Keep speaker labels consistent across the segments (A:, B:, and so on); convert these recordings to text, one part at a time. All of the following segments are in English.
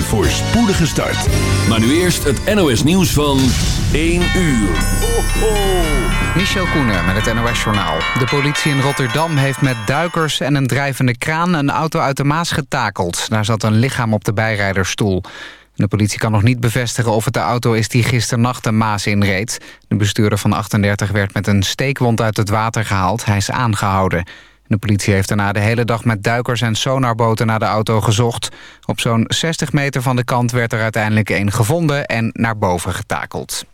A: Een voorspoedige start. Maar nu eerst het NOS nieuws van 1 uur. Ho, ho.
B: Michel Koenen met het NOS-journaal. De politie in Rotterdam heeft met duikers en een drijvende kraan... een auto uit de Maas getakeld. Daar zat een lichaam op de bijrijdersstoel. De politie kan nog niet bevestigen of het de auto is die gisternacht de Maas inreed. De bestuurder van 38 werd met een steekwond uit het water gehaald. Hij is aangehouden. De politie heeft daarna de hele dag met duikers en sonarboten naar de auto gezocht. Op zo'n 60 meter van de kant werd er uiteindelijk een gevonden en naar boven getakeld.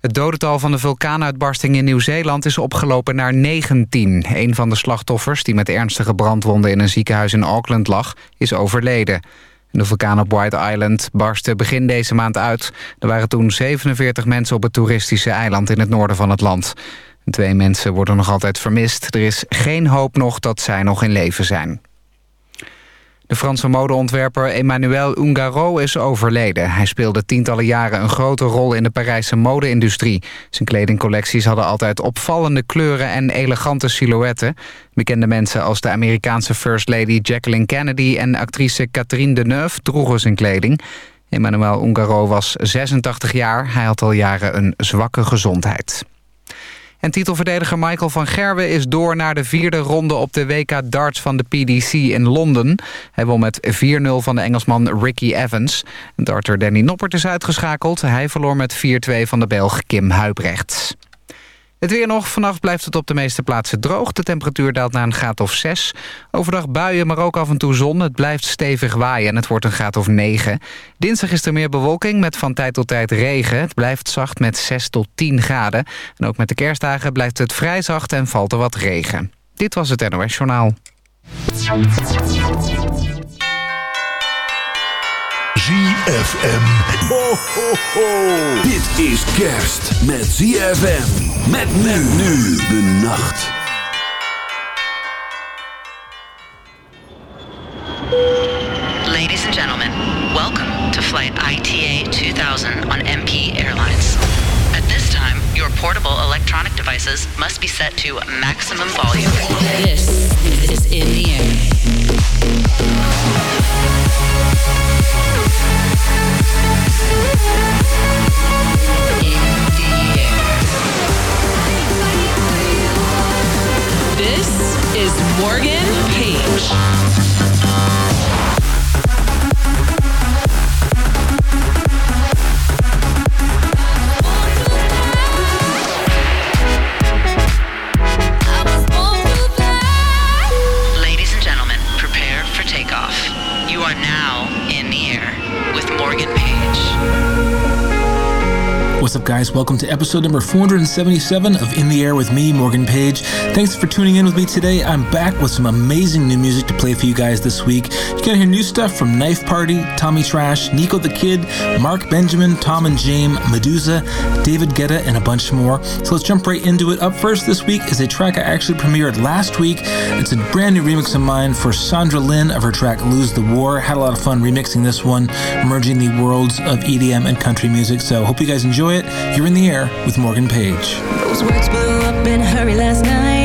B: Het dodental van de vulkaanuitbarsting in Nieuw-Zeeland is opgelopen naar 19. Een van de slachtoffers, die met ernstige brandwonden in een ziekenhuis in Auckland lag, is overleden. De vulkaan op White Island barstte begin deze maand uit. Er waren toen 47 mensen op het toeristische eiland in het noorden van het land. Twee mensen worden nog altijd vermist. Er is geen hoop nog dat zij nog in leven zijn. De Franse modeontwerper Emmanuel Ungaro is overleden. Hij speelde tientallen jaren een grote rol in de Parijse mode-industrie. Zijn kledingcollecties hadden altijd opvallende kleuren en elegante silhouetten. Bekende mensen als de Amerikaanse First Lady Jacqueline Kennedy... en actrice Catherine Deneuve droegen zijn kleding. Emmanuel Ungaro was 86 jaar. Hij had al jaren een zwakke gezondheid. En titelverdediger Michael van Gerwen is door naar de vierde ronde op de WK darts van de PDC in Londen. Hij won met 4-0 van de Engelsman Ricky Evans. Darter Danny Noppert is uitgeschakeld. Hij verloor met 4-2 van de Belg Kim Huibrechts. Het weer nog. Vannacht blijft het op de meeste plaatsen droog. De temperatuur daalt naar een graad of 6. Overdag buien, maar ook af en toe zon. Het blijft stevig waaien en het wordt een graad of 9. Dinsdag is er meer bewolking met van tijd tot tijd regen. Het blijft zacht met 6 tot 10 graden. En ook met de kerstdagen blijft het vrij zacht en valt er wat regen. Dit was het NOS Journaal.
A: ZFM. Ho, ho, ho. Dit is kerst met ZFM. Met men nu de nacht.
C: Ladies and gentlemen, welcome to flight ITA 2000 on MP Airlines. At this time, your portable electronic devices must be set to maximum volume.
D: This is in the air. Is Morgan Page.
E: Up, guys? Welcome to episode number 477 of In the Air with me, Morgan Page. Thanks for tuning in with me today. I'm back with some amazing new music to play for you guys this week. You're gonna hear new stuff from Knife Party, Tommy Trash, Niko the Kid, Mark Benjamin, Tom and James, Meduza, David Guetta, and a bunch more. So let's jump right into it. Up first this week is a track I actually premiered last week. It's a brand new remix of mine for Sandra Lynn of her track Lose the War. Had a lot of fun remixing this one, merging the worlds of EDM and country music. So hope you guys enjoy it. You're in the air with Morgan Page.
F: Those words blew up in hurry last night.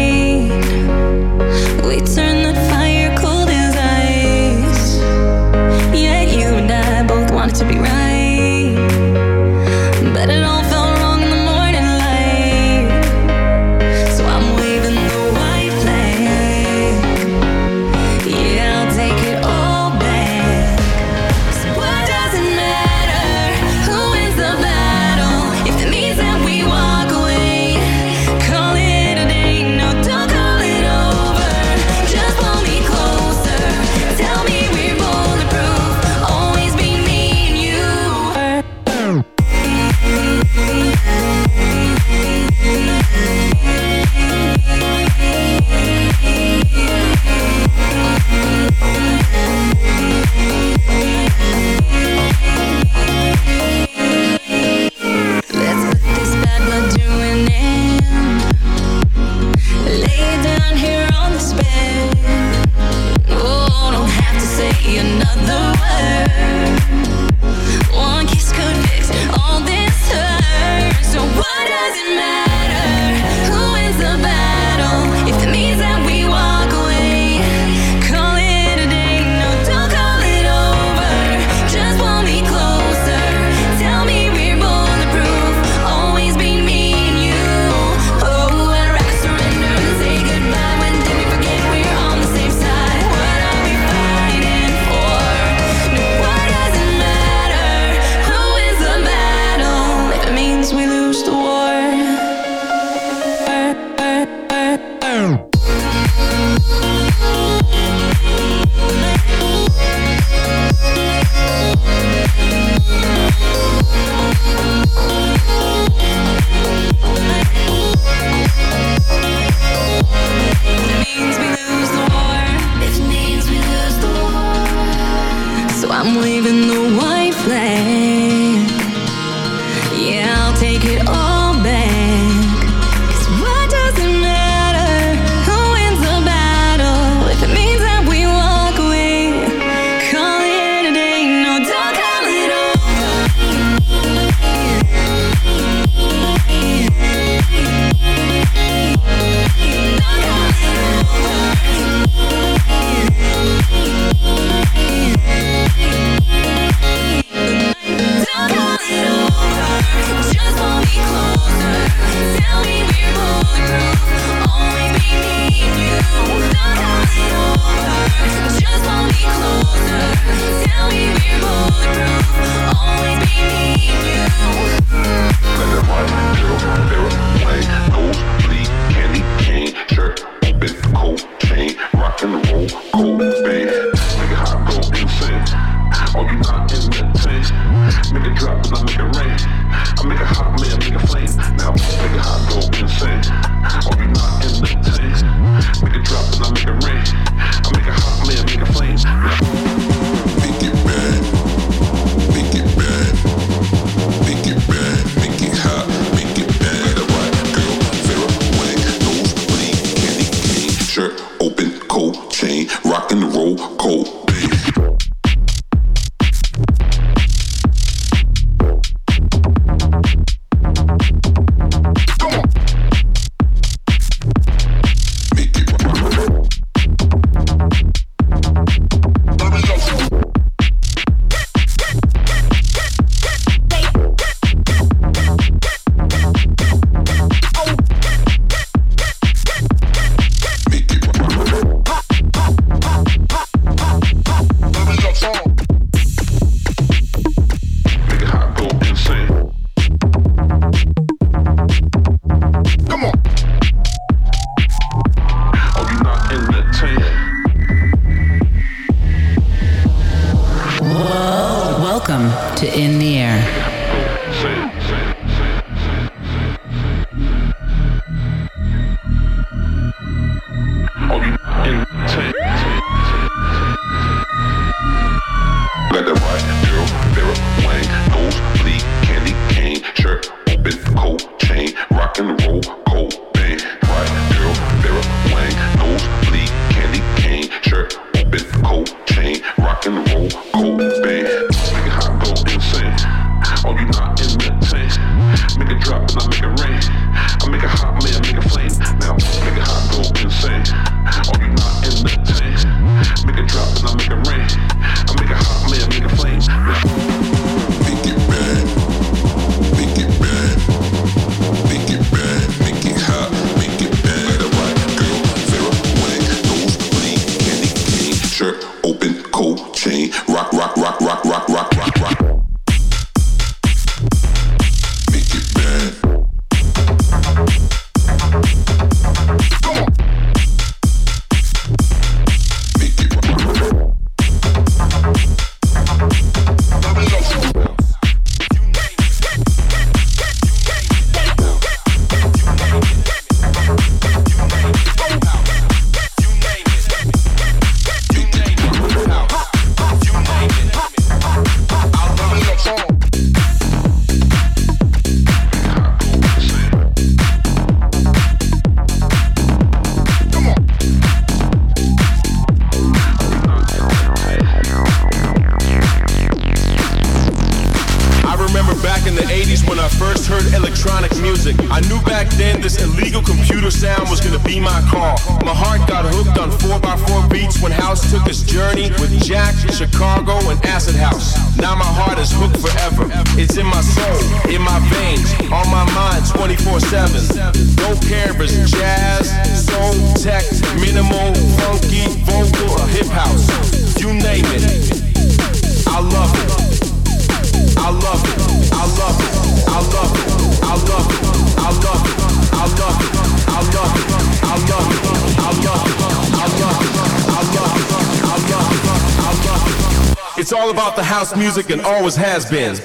G: Music and always has been.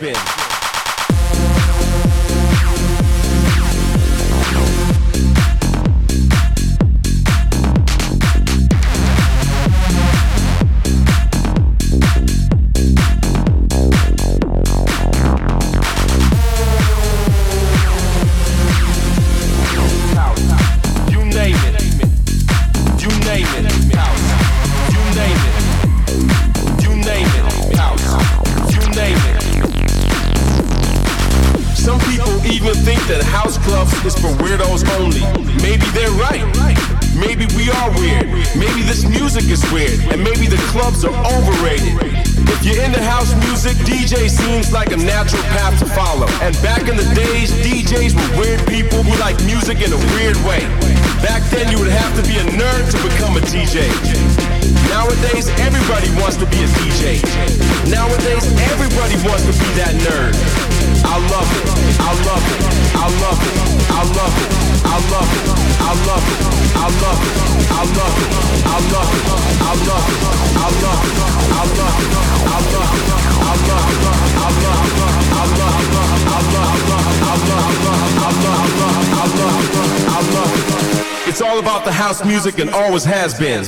G: If house music, DJ seems like a natural path to follow. And back in the days, DJs were weird people who like music in a weird way. Back then, you would have to be a nerd to become a DJ. Nowadays, everybody wants to be a DJ. Nowadays, everybody wants to be that nerd. I love it. I love it. I love it. I love it. I love it. It's all about the house music and always has been.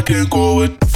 E: I can't go with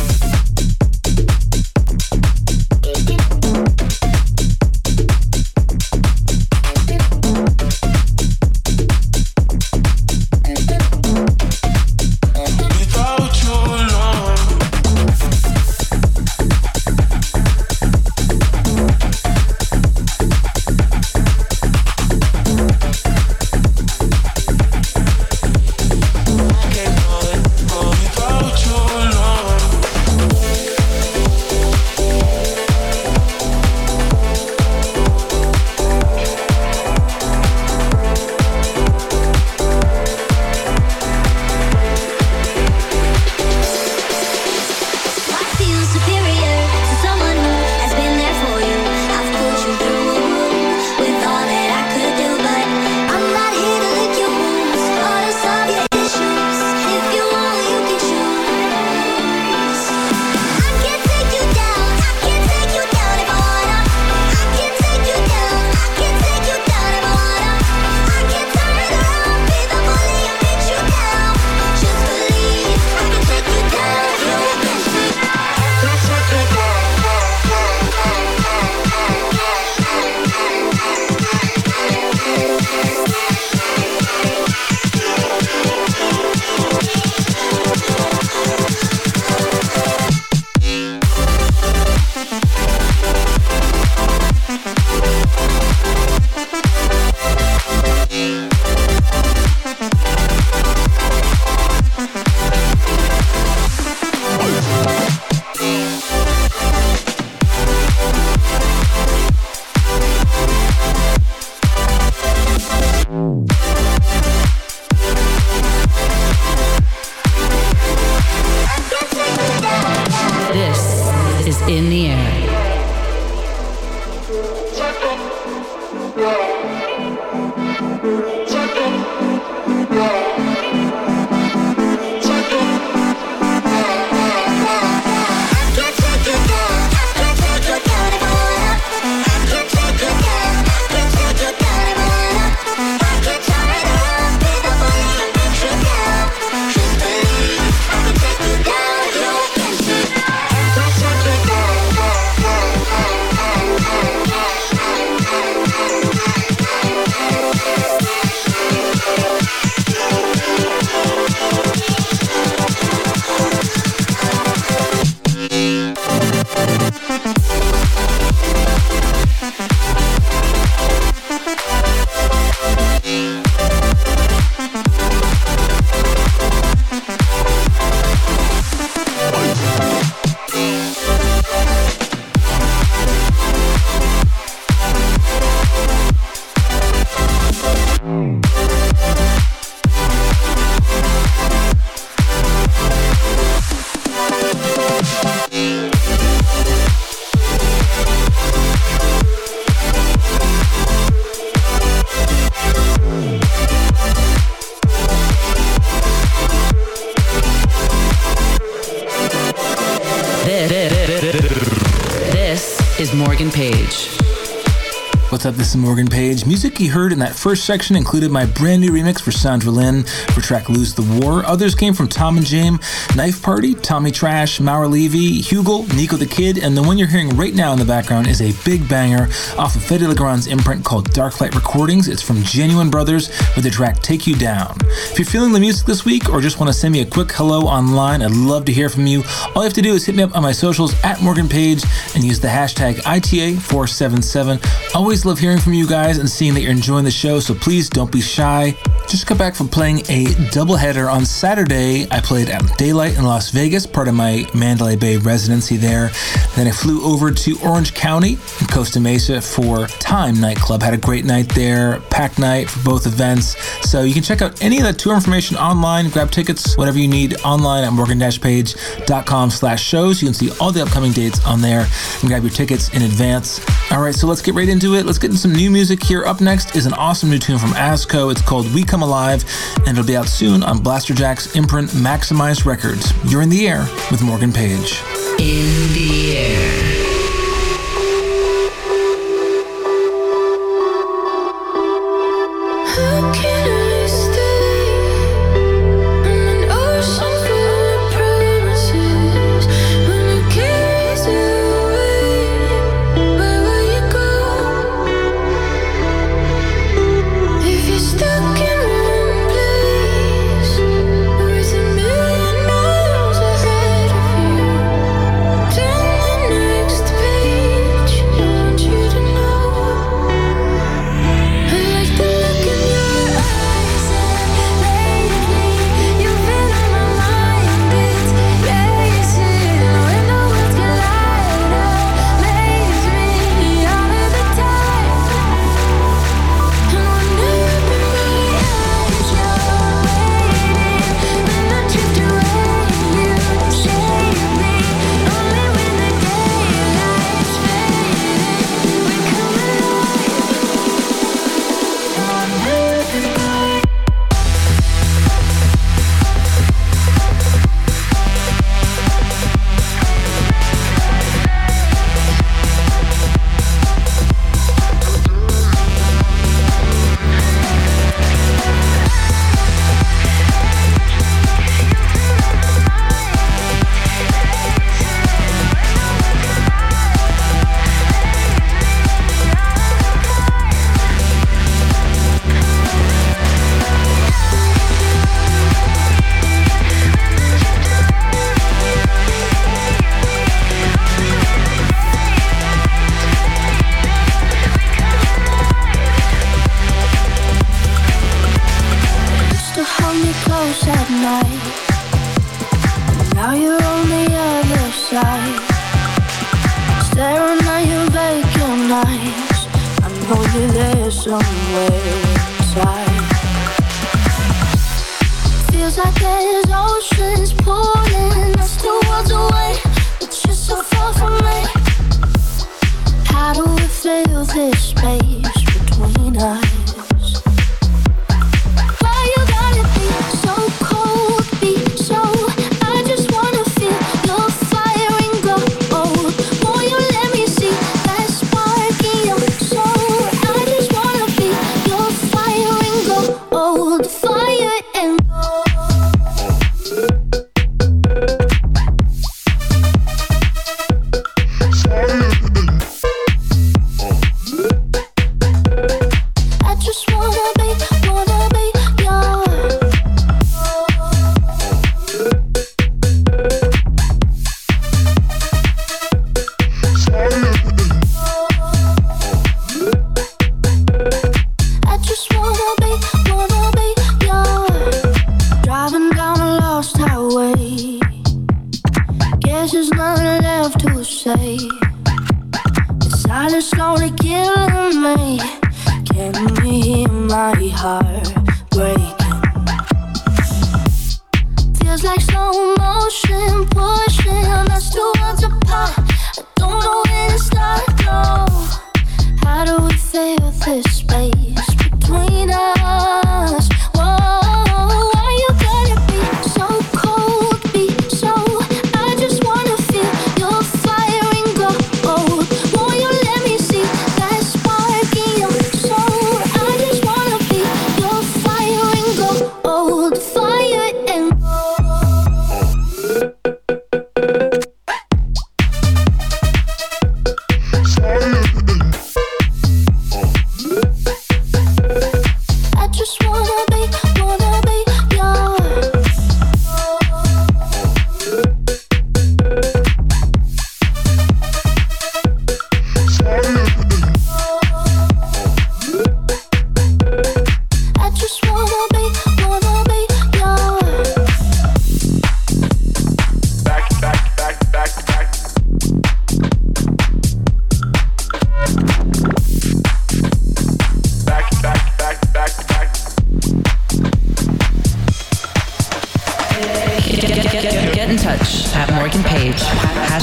E: Music you heard in that first section included my brand new remix for Sandra Lynn for track Lose the War. Others came from Tom and James, Knife Party, Tommy Trash, Maor Levy, Hugel, Niko the Kid, and the one you're hearing right now in the background is a big banger off of Fedde Le Grand's imprint called Darklight Recordings. It's from Genuine Brothers with the track Take You Down. If you're feeling the music this week or just want to send me a quick hello online, I'd love to hear from you. All you have to do is hit me up on my socials at Morgan Page and use the hashtag ITA477. Always love hearing from you guys and seeing that you're enjoying the show, so please don't be shy. Just got back from playing a doubleheader on Saturday. I played at Daylight in Las Vegas, part of my Mandalay Bay residency there. Then I flew over to Orange County in Costa Mesa for Time Nightclub. Had a great night there, packed night for both events. So you can check out any of that tour information online, grab tickets, whatever you need online at morgan-page.com slash shows. You can see all the upcoming dates on there and grab your tickets in advance. All right, so let's get right into it. Let's get some new music here. Up next is an awesome new tune from Asco. It's called We Come Alive, and it'll be out soon on Blasterjaxx imprint Maxximize Records. You're in the air with Morgan Page.
D: In the air.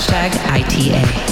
B: Hashtag ITA.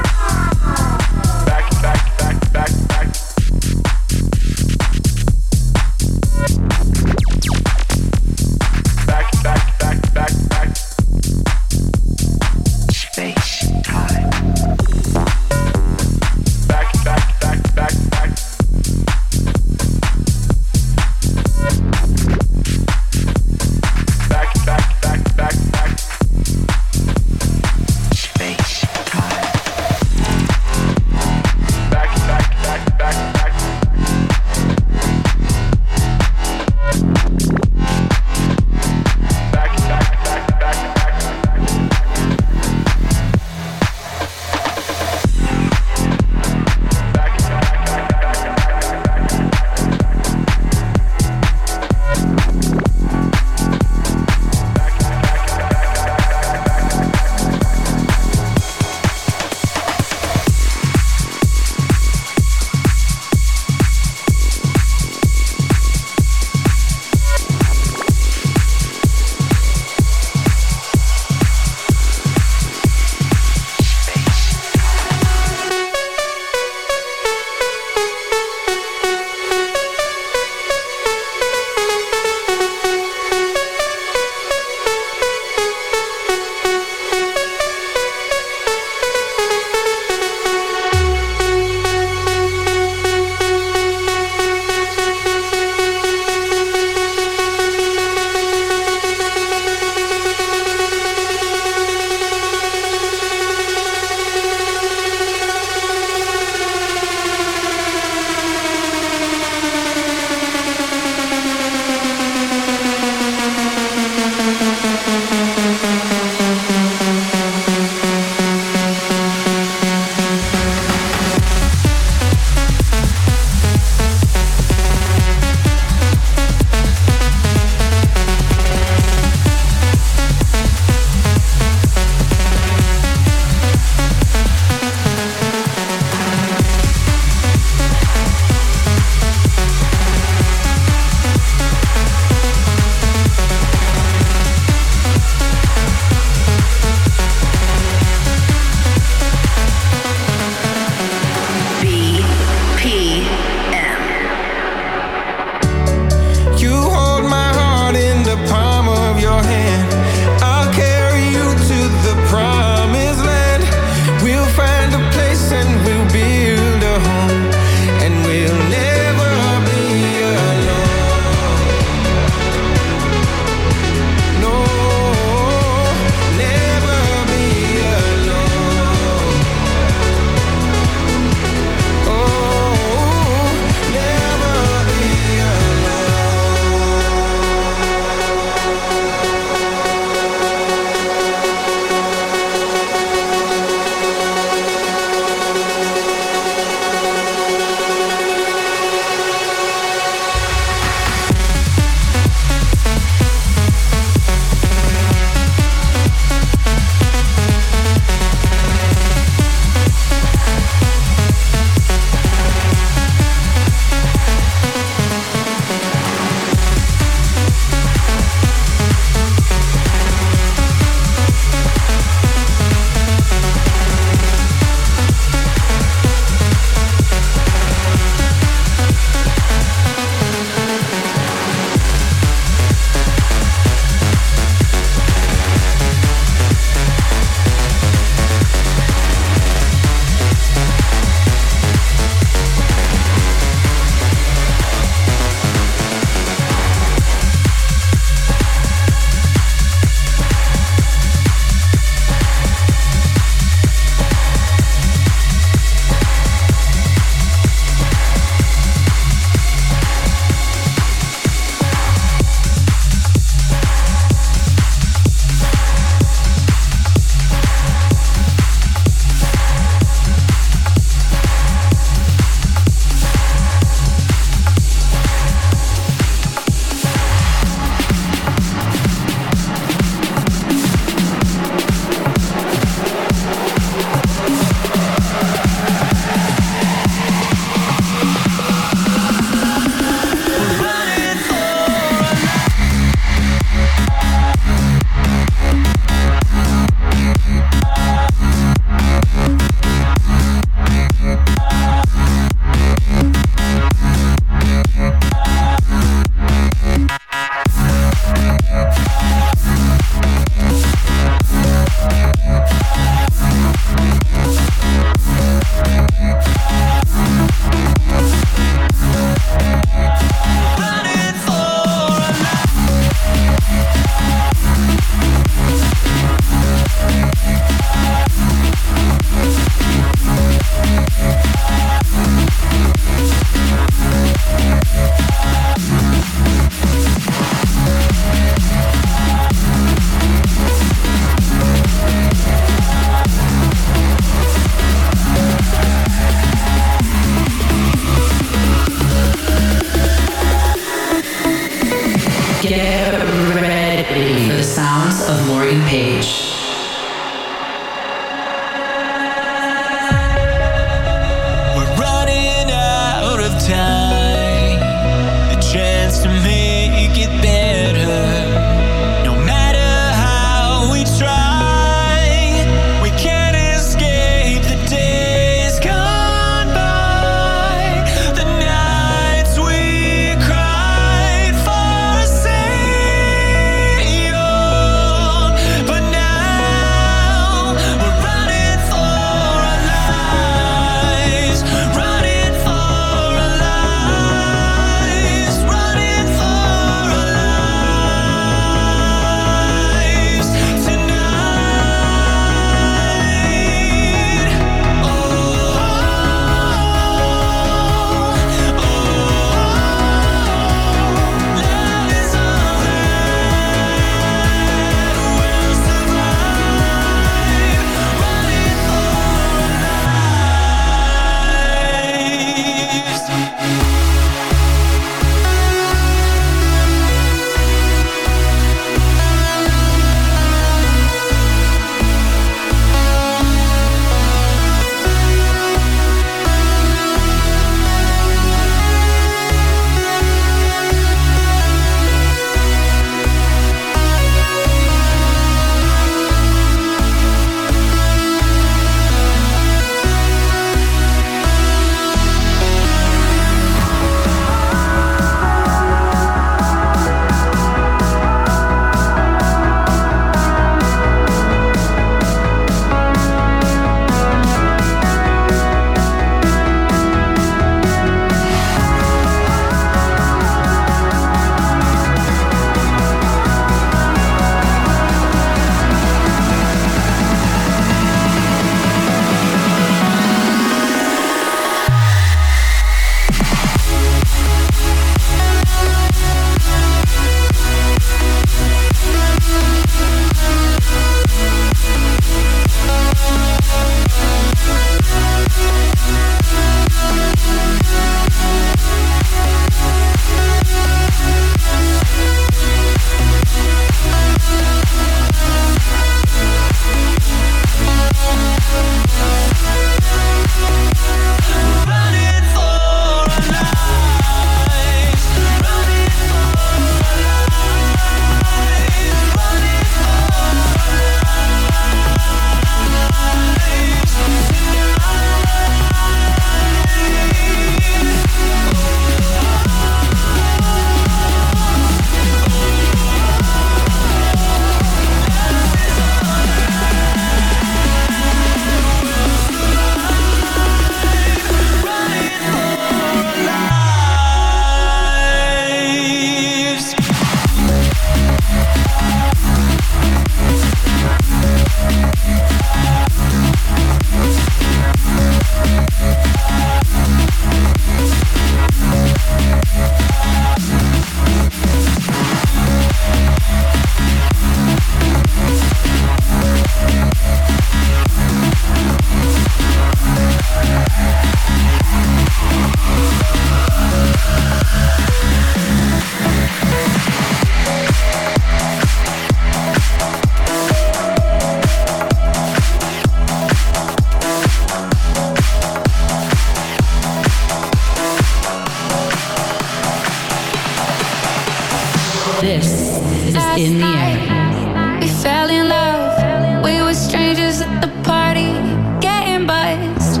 D: In the air.
F: We fell in love. We were strangers at the party, getting buzzed.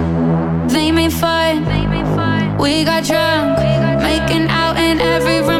F: They made fun. We got drunk, making out in every room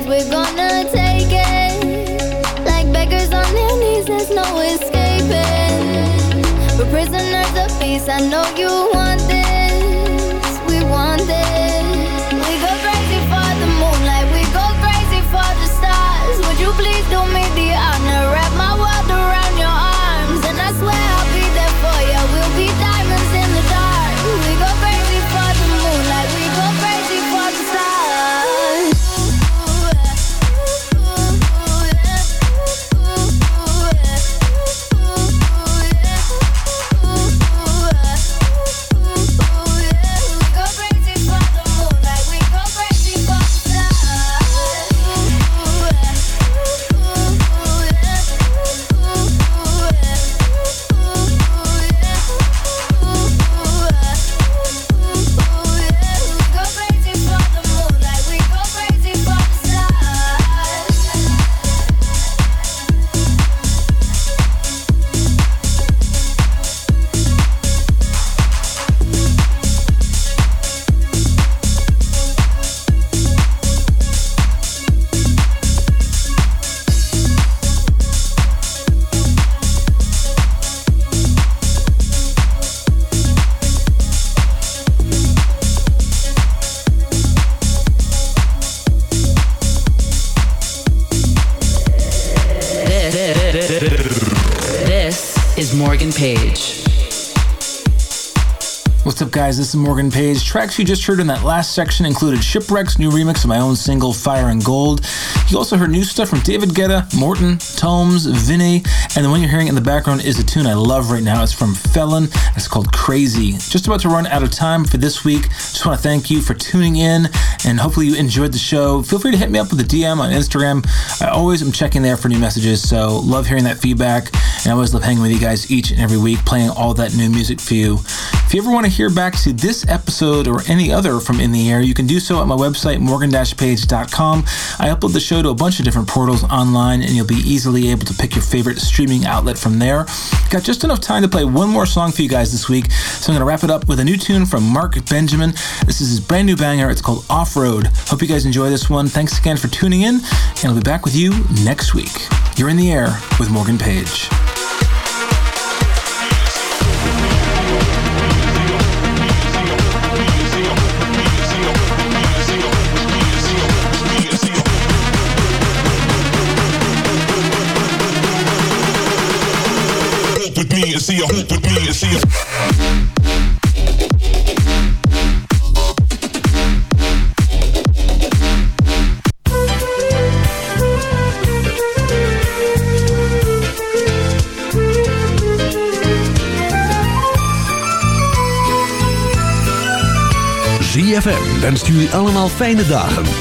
F: underneath, we're gonna take it. Like beggars on their knees, there's no escaping. We're prisoners of peace, I know you
E: guys? This is Morgan Page. Tracks you just heard in that last section included Shipwreck's new remix of my own single, Fire and Gold. You also heard new stuff from David Guetta, Morten, Tomes, Vinny, and the one you're hearing in the background is a tune I love right now. It's from Felon. It's called Crazy. Just about to run out of time for this week. Just want to thank you for tuning in, and hopefully you enjoyed the show. Feel free to hit me up with a DM on Instagram. I always am checking there for new messages, so love hearing that feedback, and I always love hanging with you guys each and every week, playing all that new music for you. If you ever want to hear back to this episode or any other from In the Air, you can do so at my website, morgan-page.com. I upload the show to a bunch of different portals online, and you'll be easily able to pick your favorite streaming outlet from there. Got just enough time to play one more song for you guys this week, so I'm going to wrap it up with a new tune from Marc Benjamin. This is his brand new banger. It's called Off Road. Hope you guys enjoy this one. Thanks again for tuning in, and I'll be back with you next week. You're in the air with Morgan Page.
G: See you hoop with me and see you.
A: ZFM wenst jullie allemaal fijne dagen.